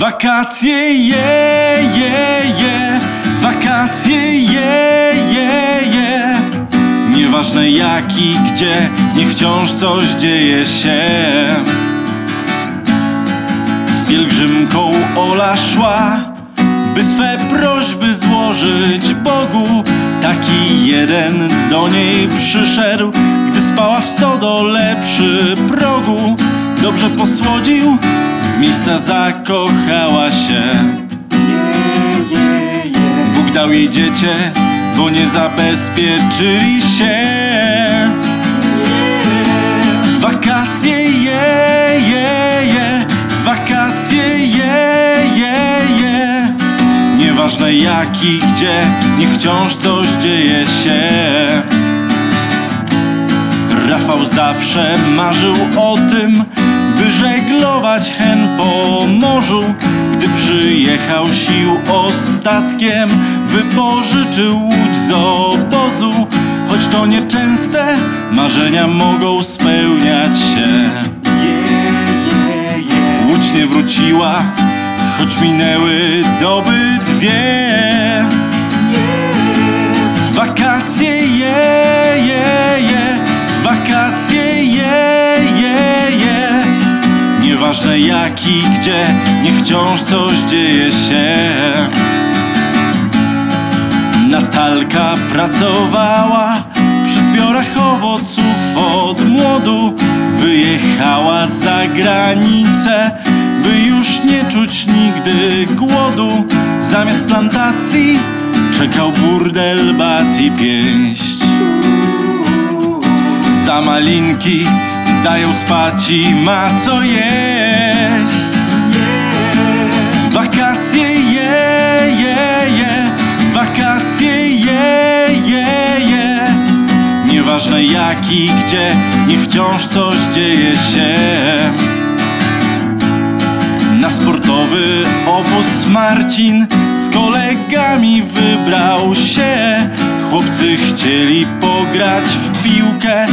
Wakacje je, je, je, wakacje je, je, je. Nieważne jak i gdzie, niech wciąż coś dzieje się. Z pielgrzymką Ola szła, by swe prośby złożyć Bogu. Taki jeden do niej przyszedł, gdy spała w stodole przy progu. Dobrze posłodził, z miejsca zakochała się. Bóg dał jej dziecię, bo nie zabezpieczyli się. Wakacje je, je, je, wakacje je, je, je. Nieważne jak i gdzie, niech wciąż coś dzieje się. Rafał zawsze marzył o tym, by żeglować hen po morzu. Gdy przyjechał sił ostatkiem, wypożyczył łódź z obozu. Choć to nieczęste, marzenia mogą spełniać się. Łódź nie wróciła, choć minęły doby dwie. Nieważne jak i gdzie, niech wciąż coś dzieje się. Natalka pracowała przy zbiorach owoców od młodu. Wyjechała za granicę, by już nie czuć nigdy głodu. Zamiast plantacji czekał burdel, bat i pięść. Za malinki dają spać i ma co jeść. Wakacje je, je, je, wakacje je, je, je. Nieważne jak i gdzie, niech wciąż coś dzieje się. Na sportowy obóz Marcin z kolegami wybrał się. Chłopcy chcieli pograć w piłkę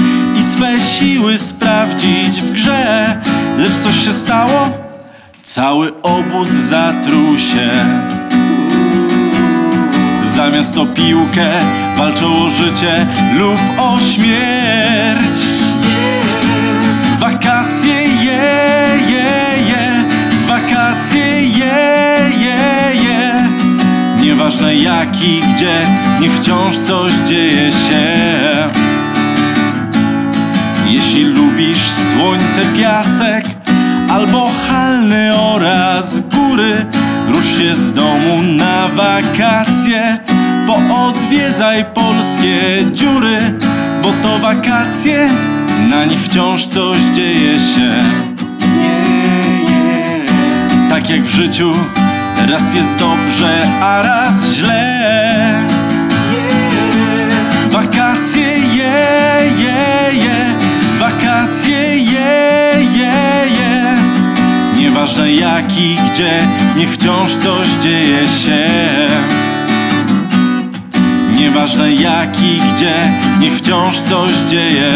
swe siły sprawdzić w grze. Lecz coś się stało? Cały obóz zatruł się. Zamiast o piłkę walczą o życie lub o śmierć. Wakacje je, je, je, wakacje je, je, je. Nieważne jak i gdzie, niech wciąż coś dzieje się. Jeśli lubisz słońce, piasek albo halny oraz góry, rusz się z domu na wakacje, poodwiedzaj polskie dziury, bo to wakacje, na nich wciąż coś dzieje się. Tak jak w życiu, raz jest dobrze, a raz Nieważne jak i gdzie, niech wciąż coś dzieje się. Nieważne jak i gdzie, niech wciąż coś dzieje.